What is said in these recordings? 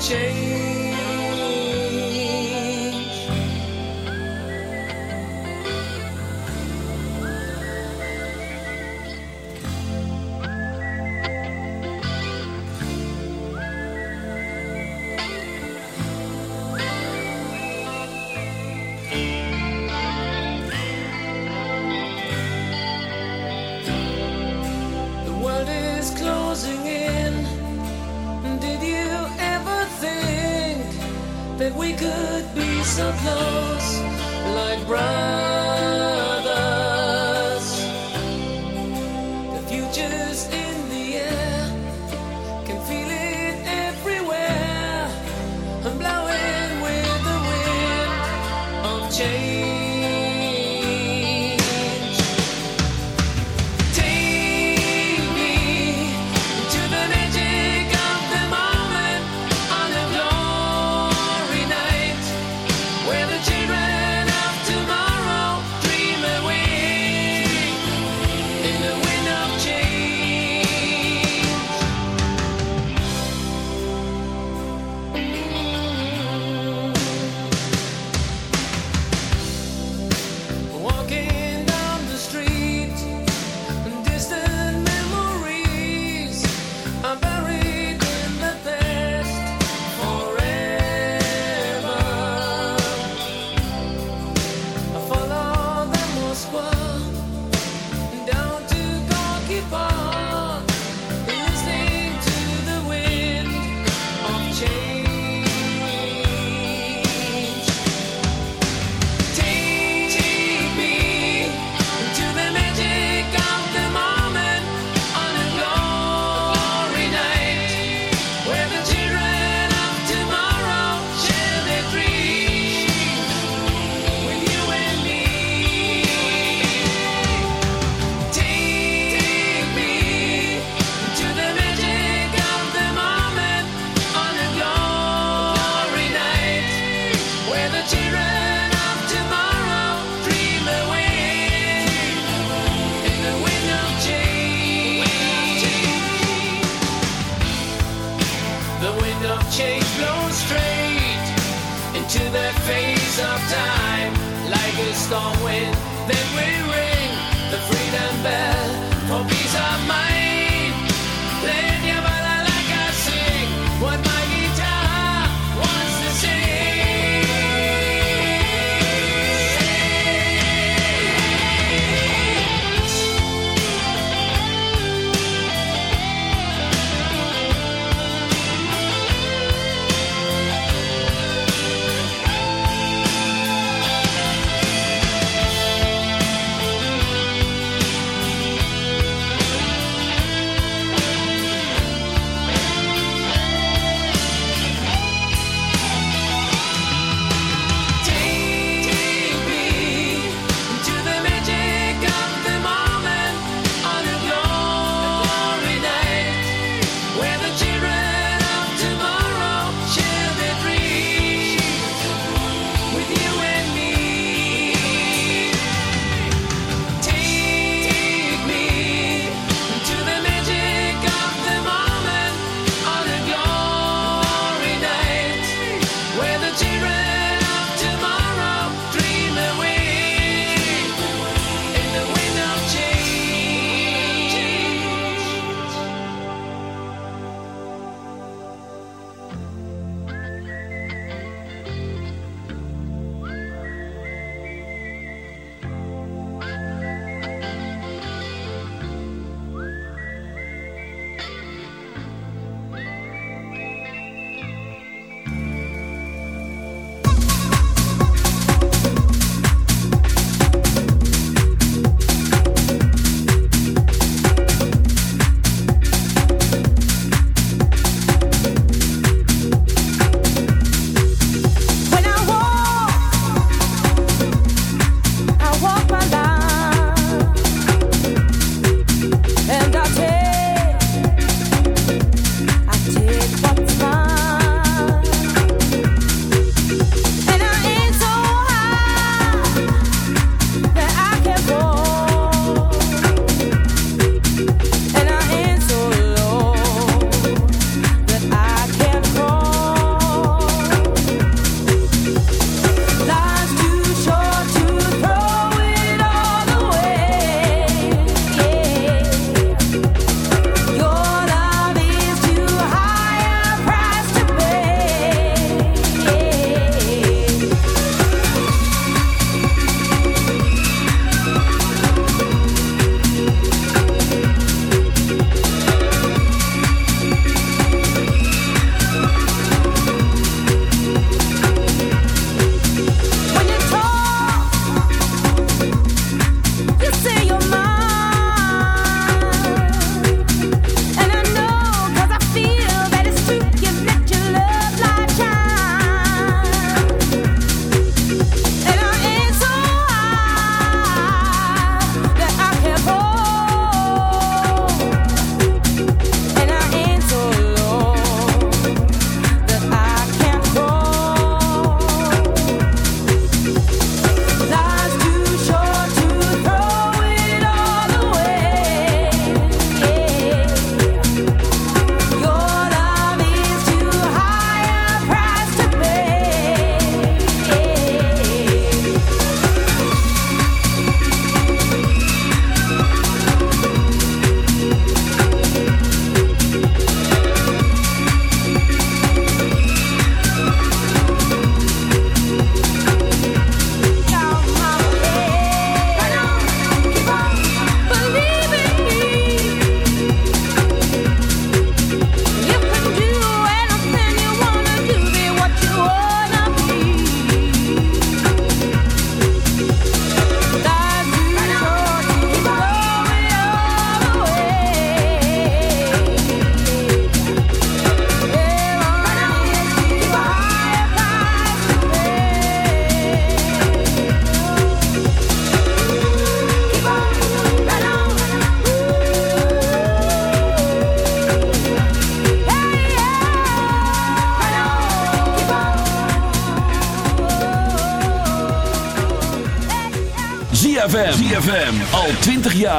change.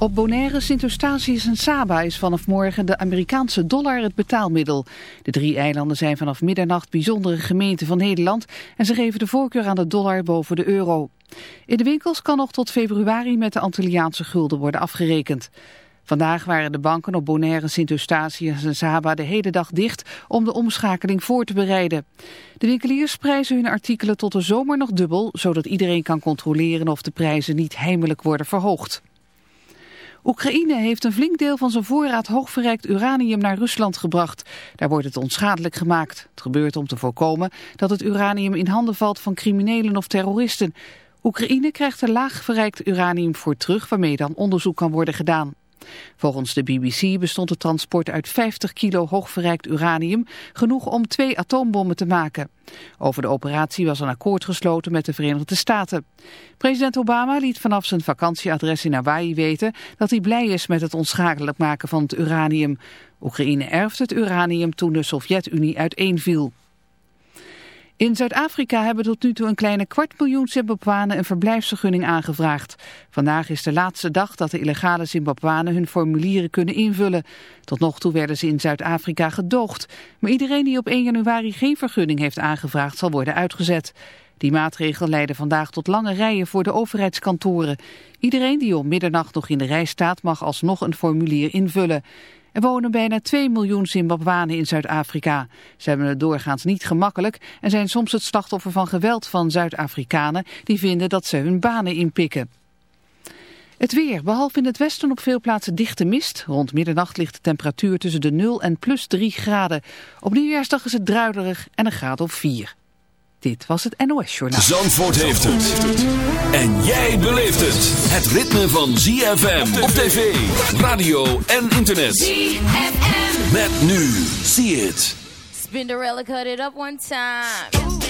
Op Bonaire, Sint-Eustatius en Saba is vanaf morgen de Amerikaanse dollar het betaalmiddel. De drie eilanden zijn vanaf middernacht bijzondere gemeenten van Nederland en ze geven de voorkeur aan de dollar boven de euro. In de winkels kan nog tot februari met de Antilliaanse gulden worden afgerekend. Vandaag waren de banken op Bonaire, Sint-Eustatius en Saba de hele dag dicht om de omschakeling voor te bereiden. De winkeliers prijzen hun artikelen tot de zomer nog dubbel, zodat iedereen kan controleren of de prijzen niet heimelijk worden verhoogd. Oekraïne heeft een flink deel van zijn voorraad hoogverrijkt uranium naar Rusland gebracht. Daar wordt het onschadelijk gemaakt. Het gebeurt om te voorkomen dat het uranium in handen valt van criminelen of terroristen. Oekraïne krijgt er laag verrijkt uranium voor terug waarmee dan onderzoek kan worden gedaan. Volgens de BBC bestond het transport uit 50 kilo hoogverrijkt uranium, genoeg om twee atoombommen te maken. Over de operatie was een akkoord gesloten met de Verenigde Staten. President Obama liet vanaf zijn vakantieadres in Hawaii weten dat hij blij is met het onschadelijk maken van het uranium. Oekraïne erft het uranium toen de Sovjet-Unie uiteenviel. In Zuid-Afrika hebben tot nu toe een kleine kwart miljoen Zimbabwanen een verblijfsvergunning aangevraagd. Vandaag is de laatste dag dat de illegale Zimbabwanen hun formulieren kunnen invullen. Tot nog toe werden ze in Zuid-Afrika gedoogd. Maar iedereen die op 1 januari geen vergunning heeft aangevraagd zal worden uitgezet. Die maatregel leidde vandaag tot lange rijen voor de overheidskantoren. Iedereen die om middernacht nog in de rij staat mag alsnog een formulier invullen. Er wonen bijna 2 miljoen Zimbabwanen in Zuid-Afrika. Ze hebben het doorgaans niet gemakkelijk en zijn soms het slachtoffer van geweld van Zuid-Afrikanen die vinden dat ze hun banen inpikken. Het weer, behalve in het westen op veel plaatsen dichte mist. Rond middernacht ligt de temperatuur tussen de 0 en plus 3 graden. Op nieuwjaarsdag is het druiderig en een graad of 4. Dit was het NOS Journaal. Zandvoort heeft het. En jij beleeft het. Het ritme van ZFM op tv, radio en internet. ZFM. Met nu. See it. Spinderella cut it up one time.